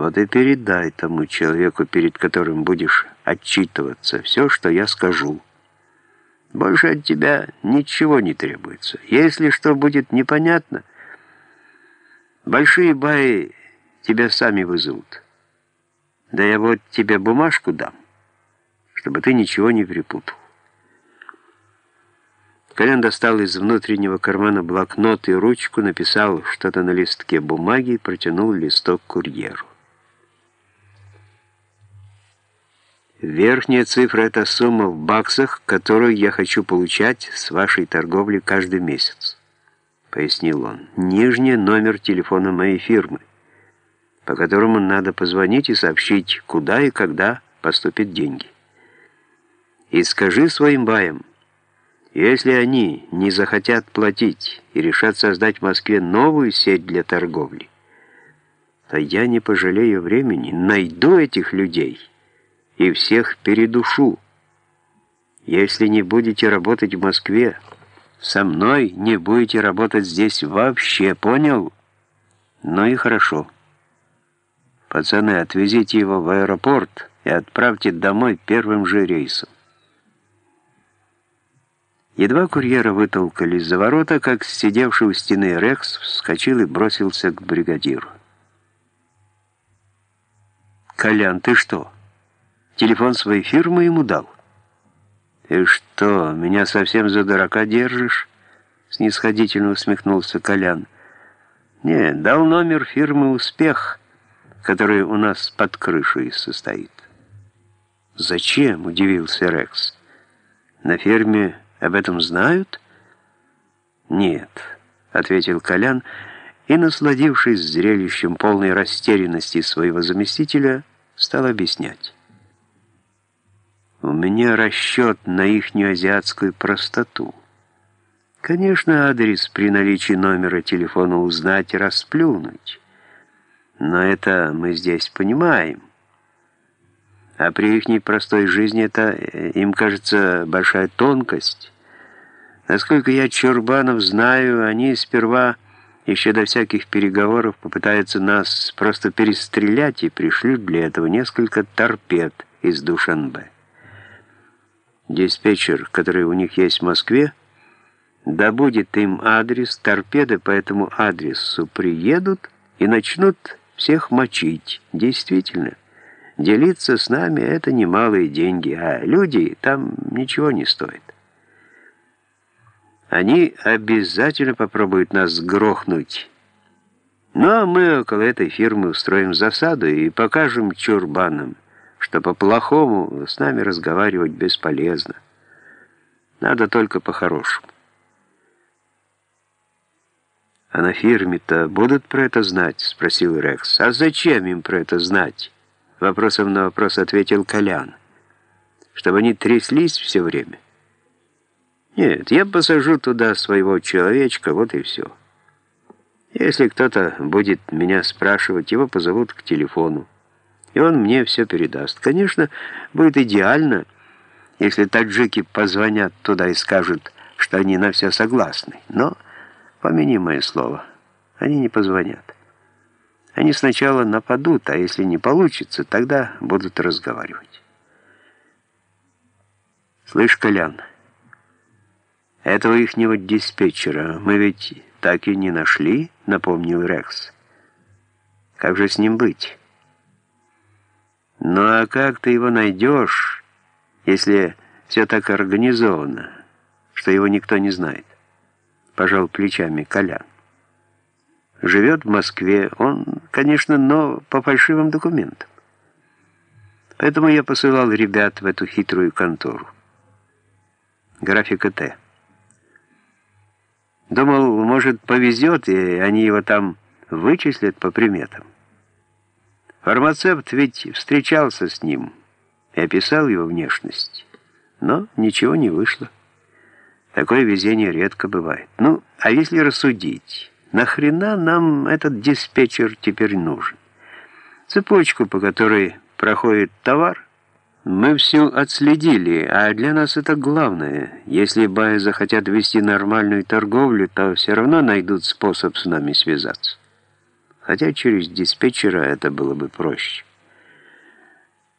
Вот и передай тому человеку, перед которым будешь отчитываться, все, что я скажу. Больше от тебя ничего не требуется. Если что будет непонятно, большие баи тебя сами вызовут. Да я вот тебе бумажку дам, чтобы ты ничего не перепутал. Колян достал из внутреннего кармана блокнот и ручку, написал что-то на листке бумаги и протянул листок курьеру. Верхняя цифра — это сумма в баксах, которую я хочу получать с вашей торговли каждый месяц, — пояснил он. Нижняя — номер телефона моей фирмы, по которому надо позвонить и сообщить, куда и когда поступят деньги. И скажи своим баям, если они не захотят платить и решат создать в Москве новую сеть для торговли, то я не пожалею времени, найду этих людей и всех передушу. Если не будете работать в Москве, со мной не будете работать здесь вообще, понял? Ну и хорошо. Пацаны, отвезите его в аэропорт и отправьте домой первым же рейсом. Едва курьера вытолкали за ворота, как сидевший у стены Рекс вскочил и бросился к бригадиру. «Колян, ты что?» Телефон своей фирмы ему дал. «Ты что, меня совсем за дурака держишь?» Снисходительно усмехнулся Колян. «Не, дал номер фирмы «Успех», который у нас под крышей состоит». «Зачем?» — удивился Рекс. «На ферме об этом знают?» «Нет», — ответил Колян, и, насладившись зрелищем полной растерянности своего заместителя, стал объяснять. У меня расчет на ихнюю азиатскую простоту. Конечно, адрес при наличии номера телефона узнать и расплюнуть. Но это мы здесь понимаем. А при ихней простой жизни это, э, им кажется, большая тонкость. Насколько я Чурбанов знаю, они сперва, еще до всяких переговоров, попытаются нас просто перестрелять и пришлют для этого несколько торпед из Душанбе диспетчер, который у них есть в Москве, добудет им адрес, торпеды по этому адресу приедут и начнут всех мочить. Действительно, делиться с нами — это немалые деньги, а люди там ничего не стоят. Они обязательно попробуют нас грохнуть. Ну, а мы около этой фирмы устроим засаду и покажем чурбанам, что по-плохому с нами разговаривать бесполезно. Надо только по-хорошему. «А на фирме-то будут про это знать?» — спросил Рекс. «А зачем им про это знать?» Вопросом на вопрос ответил Колян. «Чтобы они тряслись все время?» «Нет, я посажу туда своего человечка, вот и все. Если кто-то будет меня спрашивать, его позовут к телефону и он мне все передаст. Конечно, будет идеально, если таджики позвонят туда и скажут, что они на все согласны. Но, помяни мое слово, они не позвонят. Они сначала нападут, а если не получится, тогда будут разговаривать. «Слышь, Колян, этого ихнего диспетчера мы ведь так и не нашли», — напомнил Рекс. «Как же с ним быть?» Ну а как ты его найдешь, если все так организовано, что его никто не знает? Пожал плечами Колян. Живет в Москве, он, конечно, но по фальшивым документам. Поэтому я посылал ребят в эту хитрую контору. Графика Т. Думал, может, повезет, и они его там вычислят по приметам. Фармацевт ведь встречался с ним и описал его внешность. Но ничего не вышло. Такое везение редко бывает. Ну, а если рассудить, нахрена нам этот диспетчер теперь нужен? Цепочку, по которой проходит товар, мы всю отследили, а для нас это главное. Если баи захотят вести нормальную торговлю, то все равно найдут способ с нами связаться. Хотя через диспетчера это было бы проще.